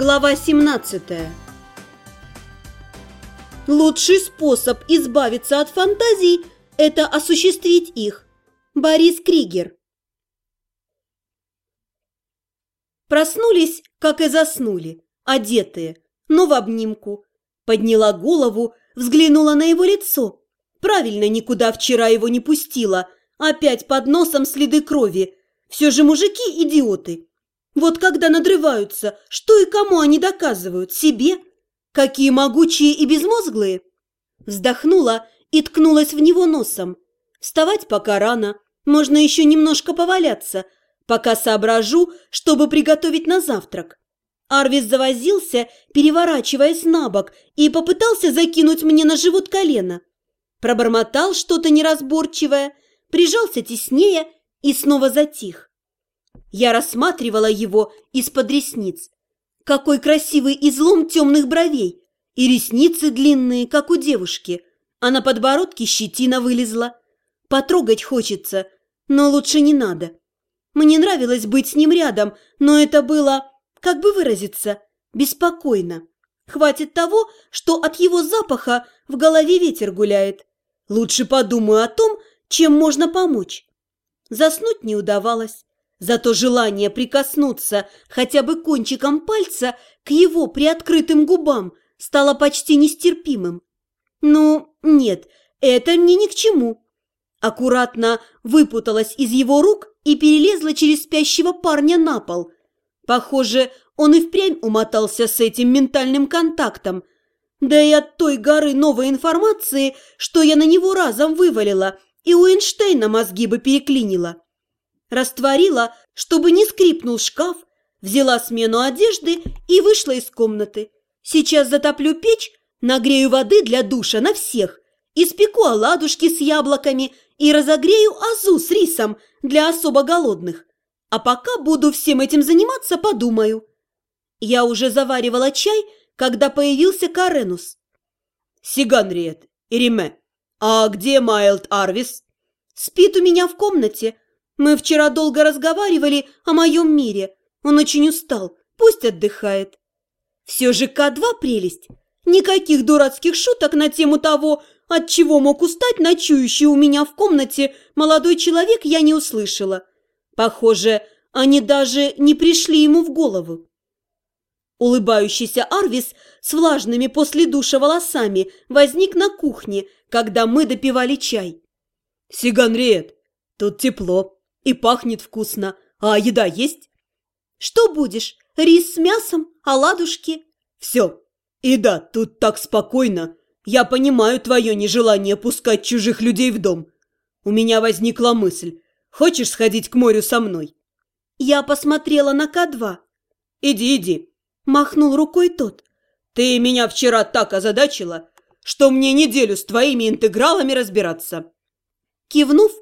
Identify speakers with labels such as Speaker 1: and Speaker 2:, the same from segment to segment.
Speaker 1: Глава 17 Лучший способ избавиться от фантазий – это осуществить их. Борис Кригер Проснулись, как и заснули, одетые, но в обнимку. Подняла голову, взглянула на его лицо. Правильно никуда вчера его не пустила. Опять под носом следы крови. Все же мужики – идиоты. Вот когда надрываются, что и кому они доказывают? Себе? Какие могучие и безмозглые? Вздохнула и ткнулась в него носом. Вставать пока рано, можно еще немножко поваляться, пока соображу, чтобы приготовить на завтрак. Арвис завозился, переворачиваясь на бок, и попытался закинуть мне на живот колено. Пробормотал что-то неразборчивое, прижался теснее и снова затих. Я рассматривала его из-под ресниц. Какой красивый излом темных бровей! И ресницы длинные, как у девушки, а на подбородке щетина вылезла. Потрогать хочется, но лучше не надо. Мне нравилось быть с ним рядом, но это было, как бы выразиться, беспокойно. Хватит того, что от его запаха в голове ветер гуляет. Лучше подумаю о том, чем можно помочь. Заснуть не удавалось. Зато желание прикоснуться хотя бы кончиком пальца к его приоткрытым губам стало почти нестерпимым. Ну, нет, это мне ни к чему. Аккуратно выпуталась из его рук и перелезла через спящего парня на пол. Похоже, он и впрямь умотался с этим ментальным контактом. Да и от той горы новой информации, что я на него разом вывалила, и у Эйнштейна мозги бы переклинила. Растворила, чтобы не скрипнул шкаф, взяла смену одежды и вышла из комнаты. Сейчас затоплю печь, нагрею воды для душа на всех, испеку оладушки с яблоками и разогрею азу с рисом для особо голодных. А пока буду всем этим заниматься, подумаю. Я уже заваривала чай, когда появился Каренус.
Speaker 2: «Сиганриет, Ириме, а где Майлд Арвис?»
Speaker 1: «Спит у меня в комнате», мы вчера долго разговаривали о моем мире. Он очень устал. Пусть отдыхает. Все же К2 прелесть. Никаких дурацких шуток на тему того, от чего мог устать ночующий у меня в комнате молодой человек, я не услышала. Похоже, они даже не пришли ему в голову. Улыбающийся Арвис с влажными после душа волосами возник на кухне, когда мы допивали чай.
Speaker 2: «Сиганриет, тут тепло. И пахнет вкусно. А еда есть?
Speaker 1: Что будешь? Рис с мясом? Оладушки?
Speaker 2: Все. И да, тут так спокойно. Я понимаю твое нежелание пускать чужих людей в дом. У меня возникла мысль. Хочешь сходить к морю со мной?
Speaker 1: Я посмотрела на К2.
Speaker 2: Иди, иди.
Speaker 1: Махнул рукой тот.
Speaker 2: Ты меня вчера так озадачила, что мне неделю с твоими интегралами разбираться.
Speaker 1: Кивнув,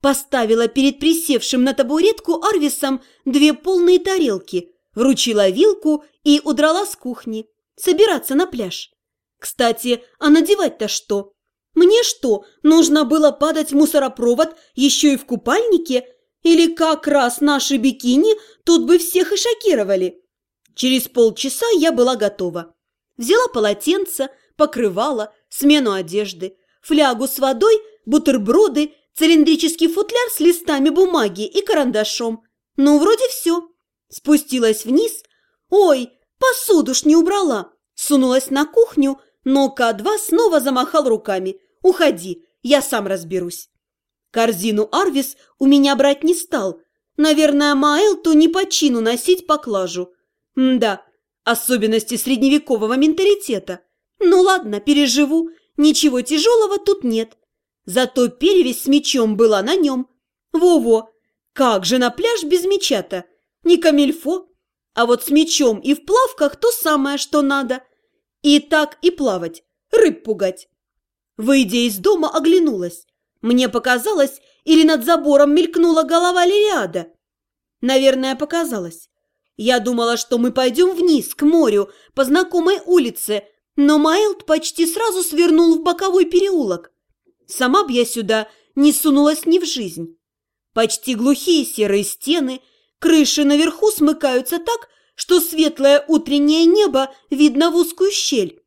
Speaker 1: Поставила перед присевшим на табуретку Арвисом две полные тарелки, вручила вилку и удрала с кухни. Собираться на пляж. Кстати, а надевать-то что? Мне что, нужно было падать в мусоропровод еще и в купальнике? Или как раз наши бикини тут бы всех и шокировали? Через полчаса я была готова. Взяла полотенце, покрывало, смену одежды, флягу с водой, бутерброды цилиндрический футляр с листами бумаги и карандашом. Ну, вроде все. Спустилась вниз. Ой, посуду ж не убрала. Сунулась на кухню, но К2 снова замахал руками. «Уходи, я сам разберусь». Корзину Арвис у меня брать не стал. Наверное, Маэлту не по чину носить поклажу. М да, особенности средневекового менталитета. Ну ладно, переживу. Ничего тяжелого тут нет. Зато перевесь с мечом была на нем. Во-во! Как же на пляж без меча-то? Не камильфо. А вот с мечом и в плавках то самое, что надо. И так и плавать, рыб пугать. Выйдя из дома, оглянулась. Мне показалось, или над забором мелькнула голова Лириада. Наверное, показалось. Я думала, что мы пойдем вниз, к морю, по знакомой улице, но Майлд почти сразу свернул в боковой переулок. Сама б я сюда не сунулась ни в жизнь. Почти глухие серые стены, крыши наверху смыкаются так, что светлое утреннее небо видно в узкую щель.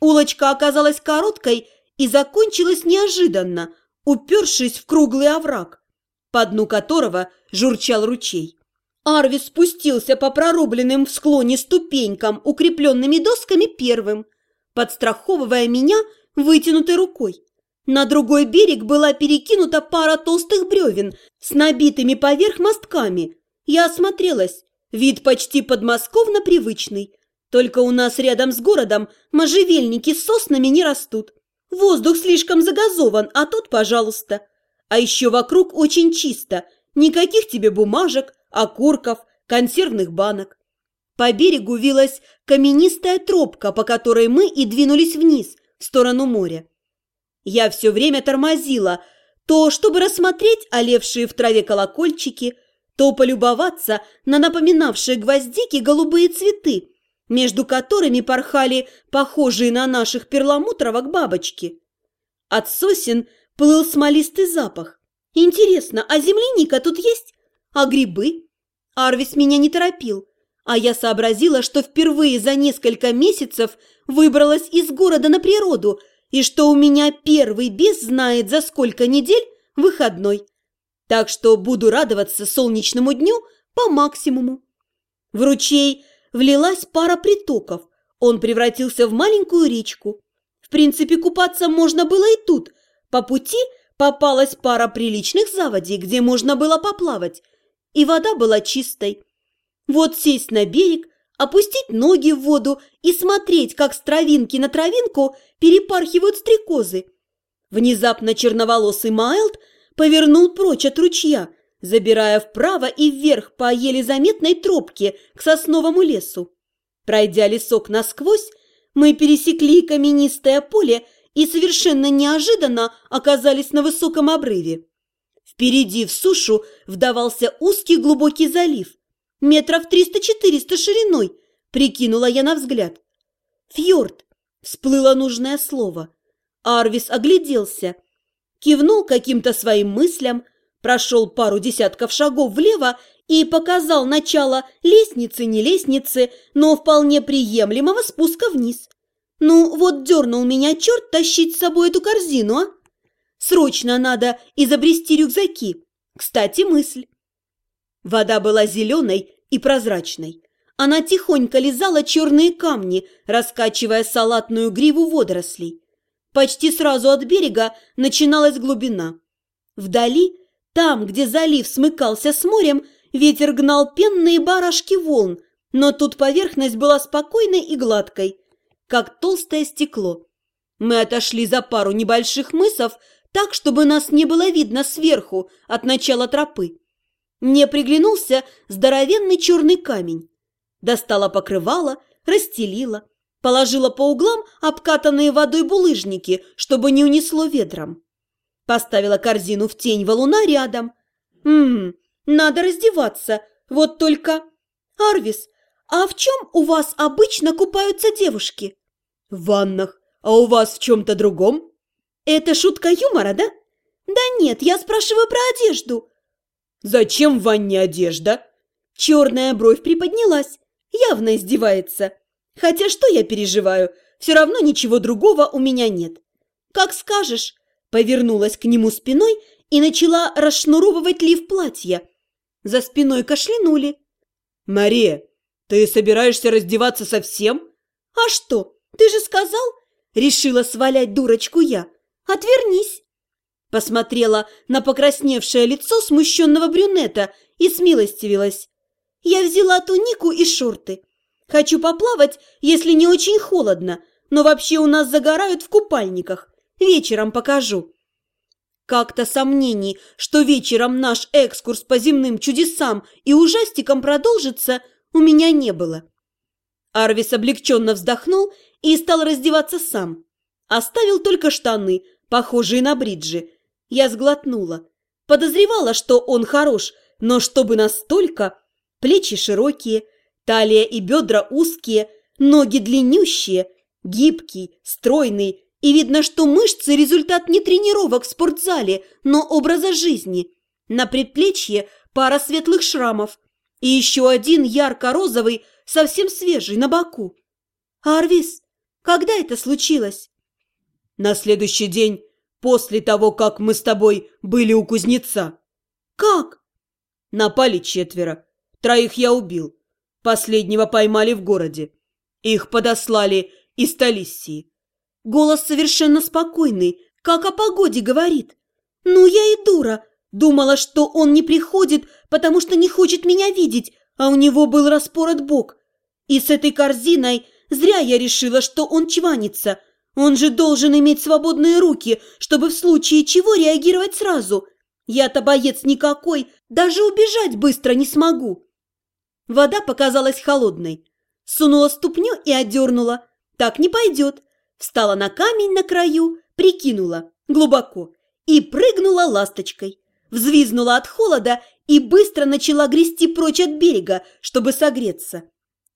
Speaker 1: Улочка оказалась короткой и закончилась неожиданно, упершись в круглый овраг, по дну которого журчал ручей. Арвис спустился по прорубленным в склоне ступенькам, укрепленными досками первым, подстраховывая меня вытянутой рукой. На другой берег была перекинута пара толстых бревен с набитыми поверх мостками. Я осмотрелась. Вид почти подмосковно привычный. Только у нас рядом с городом можжевельники с соснами не растут. Воздух слишком загазован, а тут, пожалуйста. А еще вокруг очень чисто. Никаких тебе бумажек, окурков, консервных банок. По берегу вилась каменистая тропка, по которой мы и двинулись вниз, в сторону моря. Я все время тормозила, то чтобы рассмотреть олевшие в траве колокольчики, то полюбоваться на напоминавшие гвоздики голубые цветы, между которыми порхали похожие на наших перламутровок бабочки. От сосен плыл смолистый запах. Интересно, а земляника тут есть? А грибы? Арвис меня не торопил, а я сообразила, что впервые за несколько месяцев выбралась из города на природу и что у меня первый бес знает за сколько недель выходной. Так что буду радоваться солнечному дню по максимуму. В ручей влилась пара притоков. Он превратился в маленькую речку. В принципе, купаться можно было и тут. По пути попалась пара приличных заводей, где можно было поплавать. И вода была чистой. Вот сесть на берег, опустить ноги в воду и смотреть, как с травинки на травинку перепархивают стрекозы. Внезапно черноволосый Майлд повернул прочь от ручья – забирая вправо и вверх по еле заметной тропке к сосновому лесу. Пройдя лесок насквозь, мы пересекли каменистое поле и совершенно неожиданно оказались на высоком обрыве. Впереди в сушу вдавался узкий глубокий залив, метров триста-четыреста шириной, прикинула я на взгляд. Фьорд, всплыло нужное слово. Арвис огляделся, кивнул каким-то своим мыслям, прошел пару десятков шагов влево и показал начало лестницы, не лестницы, но вполне приемлемого спуска вниз. Ну, вот дернул меня черт тащить с собой эту корзину, а? Срочно надо изобрести рюкзаки. Кстати, мысль. Вода была зеленой и прозрачной. Она тихонько лизала черные камни, раскачивая салатную гриву водорослей. Почти сразу от берега начиналась глубина. Вдали там, где залив смыкался с морем, ветер гнал пенные барашки волн, но тут поверхность была спокойной и гладкой, как толстое стекло. Мы отошли за пару небольших мысов, так, чтобы нас не было видно сверху от начала тропы. Мне приглянулся здоровенный черный камень. Достала покрывало, расстелила, положила по углам обкатанные водой булыжники, чтобы не унесло ветром. Поставила корзину в тень валуна рядом. «Ммм, надо раздеваться. Вот только... Арвис, а в чем у вас обычно купаются девушки?»
Speaker 2: «В ваннах. А у вас в чем-то другом?»
Speaker 1: «Это шутка юмора, да?» «Да нет, я спрашиваю про одежду».
Speaker 2: «Зачем в ванне одежда?»
Speaker 1: Черная бровь приподнялась. Явно издевается. Хотя что я переживаю? Все равно ничего другого у меня нет. «Как скажешь повернулась к нему спиной и начала расшнуровывать лиф платья. За спиной кашлянули.
Speaker 2: «Мария, ты собираешься раздеваться совсем?»
Speaker 1: «А что, ты же сказал?» Решила свалять дурочку я. «Отвернись!» Посмотрела на покрасневшее лицо смущенного брюнета и смилостивилась. «Я взяла тунику и шорты. Хочу поплавать, если не очень холодно, но вообще у нас загорают в купальниках. Вечером покажу». Как-то сомнений, что вечером наш экскурс по земным чудесам и ужастикам продолжится, у меня не было. Арвис облегченно вздохнул и стал раздеваться сам. Оставил только штаны, похожие на бриджи. Я сглотнула. Подозревала, что он хорош, но чтобы настолько... Плечи широкие, талия и бедра узкие, ноги длиннющие, гибкий, стройный, и видно, что мышцы – результат не тренировок в спортзале, но образа жизни. На предплечье пара светлых шрамов. И еще один ярко-розовый совсем свежий, на боку. Арвис, когда это случилось?
Speaker 2: На следующий день, после того, как мы с тобой были у кузнеца.
Speaker 1: Как?
Speaker 2: Напали четверо. Троих я убил. Последнего поймали в городе. Их подослали из Талиссии.
Speaker 1: Голос совершенно спокойный, как о погоде говорит. Ну, я и дура. Думала, что он не приходит, потому что не хочет меня видеть, а у него был распорот бок. И с этой корзиной зря я решила, что он чванится. Он же должен иметь свободные руки, чтобы в случае чего реагировать сразу. Я-то боец никакой, даже убежать быстро не смогу. Вода показалась холодной. Сунула ступню и одернула. Так не пойдет. Встала на камень на краю, прикинула глубоко и прыгнула ласточкой. Взвизнула от холода и быстро начала грести прочь от берега, чтобы согреться.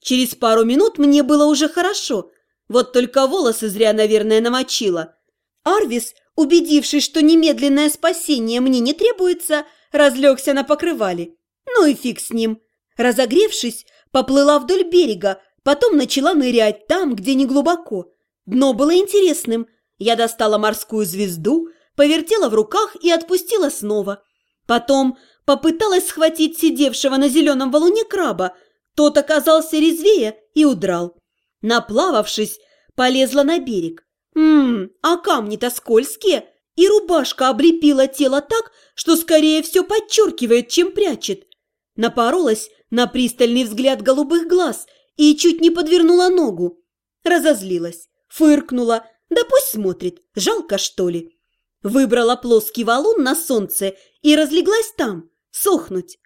Speaker 1: Через пару минут мне было уже хорошо, вот только волосы зря, наверное, намочила. Арвис, убедившись, что немедленное спасение мне не требуется, разлегся на покрывале. Ну и фиг с ним. Разогревшись, поплыла вдоль берега, потом начала нырять там, где не глубоко. Дно было интересным. Я достала морскую звезду, повертела в руках и отпустила снова. Потом попыталась схватить сидевшего на зеленом валуне краба. Тот оказался резвее и удрал. Наплававшись, полезла на берег. Ммм, а камни-то скользкие, и рубашка облепила тело так, что скорее все подчеркивает, чем прячет. Напоролась на пристальный взгляд голубых глаз и чуть не подвернула ногу. Разозлилась, фыркнула, да пусть смотрит, жалко что ли. Выбрала плоский валун на солнце и разлеглась там, сохнуть.